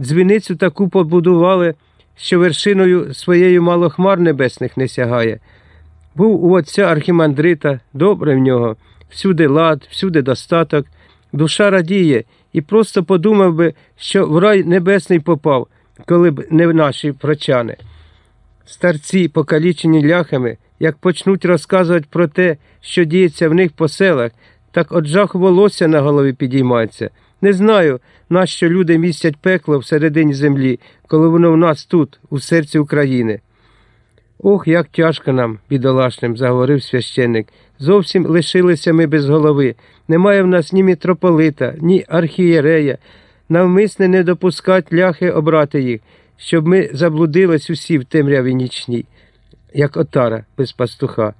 дзвіницю таку побудували, що вершиною своєю мало хмар небесних не сягає. Був у отця архімандрита, добре в нього, всюди лад, всюди достаток, душа радіє, і просто подумав би, що в рай небесний попав, коли б не наші прочани. Старці, покалічені ляхами, як почнуть розказувати про те, що діється в них по селах, так от жаху волосся на голові підіймається. Не знаю, нащо люди містять пекло всередині землі, коли воно в нас тут, у серці України. Ох, як тяжко нам, бідолашним, заговорив священник. Зовсім лишилися ми без голови. Немає в нас ні митрополита, ні архієрея. Навмисне не допускать ляхи обрати їх, щоб ми заблудились усі в темряві нічній, як отара без пастуха.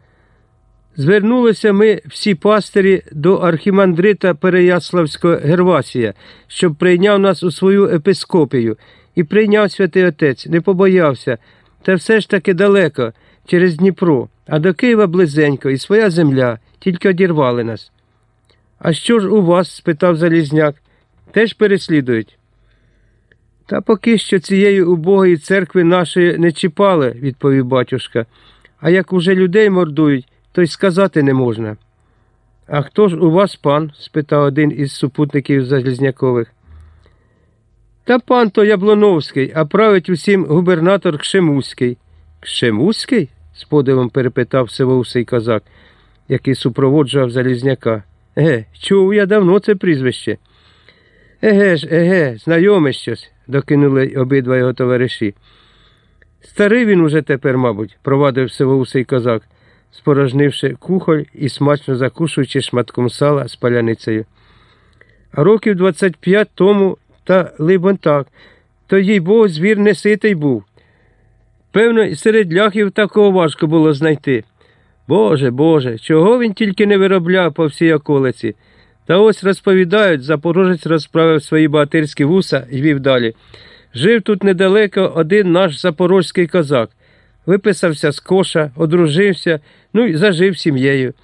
Звернулися ми всі пастирі до архімандрита Переяславського Гервасія, щоб прийняв нас у свою епископію, і прийняв святий отець, не побоявся, та все ж таки далеко, через Дніпро, а до Києва близенько, і своя земля, тільки одірвали нас. А що ж у вас? спитав Залізняк. Теж переслідують? Та поки що цієї убогої церкви нашої не чіпали, відповів батюшка. А як уже людей мордують, то й сказати не можна. А хто ж у вас пан? спитав один із супутників Залізнякових. Та пан то Яблоновський, а править усім губернатор Кшемуський. Кшемуський? з подивом перепитав сивоусий козак, який супроводжував Залізняка. Еге, чув я давно це прізвище. Еге ж, еге, знайоме щось, докинули обидва його товариші. Старий він уже тепер, мабуть, провадив сивоусий козак, спорожнивши кухоль і смачно закушуючи шматком сала з паляницею. А років 25 тому, та либон так, то їй бог звір не ситий був. Певно, і серед ляхів такого важко було знайти. Боже, Боже, чого він тільки не виробляв по всій околиці. Та ось розповідають, запорожець розправив свої багатирські вуса і вів далі. Жив тут недалеко один наш запорозький козак. Виписався з коша, одружився, ну і зажив сім'єю.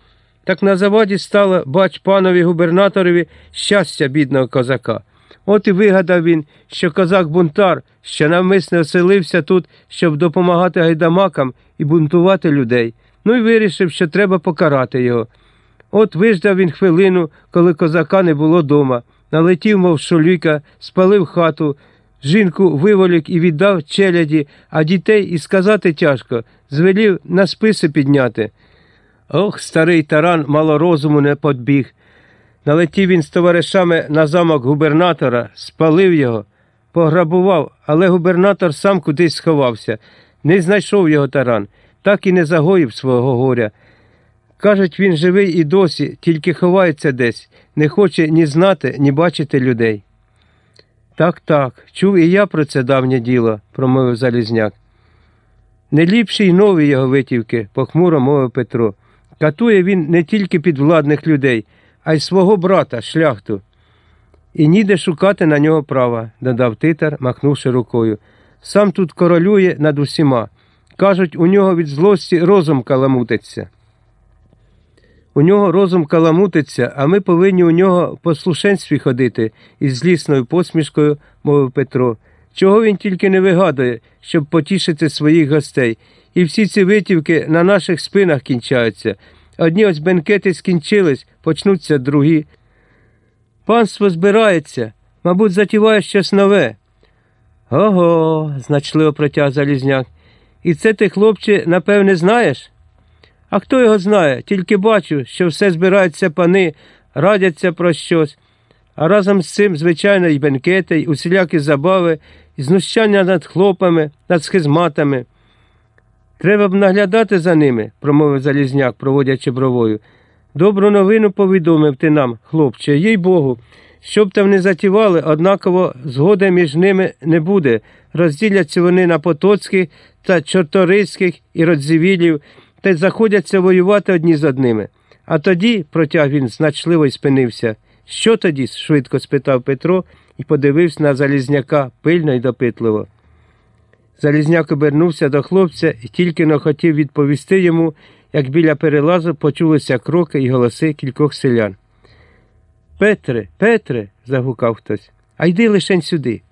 Так на заваді стало, бач, панові губернаторові щастя бідного козака. От і вигадав він, що козак бунтар, що навмисне оселився тут, щоб допомагати гайдамакам і бунтувати людей. Ну і вирішив, що треба покарати його. От виждав він хвилину, коли козака не було дома, налетів, мов шоліка, спалив хату, жінку виволік і віддав челяді, а дітей і сказати тяжко, звелів на списи підняти. Ох, старий таран мало розуму не подбіг. Налетів він з товаришами на замок губернатора, спалив його, пограбував, але губернатор сам кудись сховався, не знайшов його таран, так і не загоїв свого горя. Кажуть, він живий і досі, тільки ховається десь, не хоче ні знати, ні бачити людей. Так, так, чув і я про це давнє діло, промовив Залізняк. Не ліпші нові його витівки, похмуро мовив Петро. Катує він не тільки підвладних людей, а й свого брата, шляхту. І ніде шукати на нього права, додав титар, махнувши рукою. Сам тут королює над усіма. Кажуть, у нього від злості розум каламутиться. У нього розум каламутиться, а ми повинні у нього в послушенстві ходити, із злісною посмішкою, мовив Петро. Чого він тільки не вигадує, щоб потішити своїх гостей. І всі ці витівки на наших спинах кінчаються. Одні ось бенкети скінчились, почнуться другі. Панство збирається, мабуть, затіває щось нове. Ого, значливо протяг Залізняк. І це ти, хлопче, напевне, знаєш? А хто його знає, тільки бачу, що все збираються пани, радяться про щось. А разом з цим, звичайно, і бенкети, і усілякі забави, і знущання над хлопами, над схизматами. Треба б наглядати за ними, промовив Залізняк, проводячи бровою. Добру новину повідомив ти нам, хлопче, їй Богу. Щоб там не затівали, однаково згоди між ними не буде. Розділяться вони на потоцьких та чорториських і родзівілів, та й заходяться воювати одні з одними. А тоді, протяг він значливо й спинився. Що тоді? швидко спитав Петро і подивився на Залізняка пильно й допитливо. Залізняк обернувся до хлопця і тільки но хотів відповісти йому, як біля перелазу почулися кроки і голоси кількох селян. Петре, Петре, загукав хтось, а йди лишень сюди.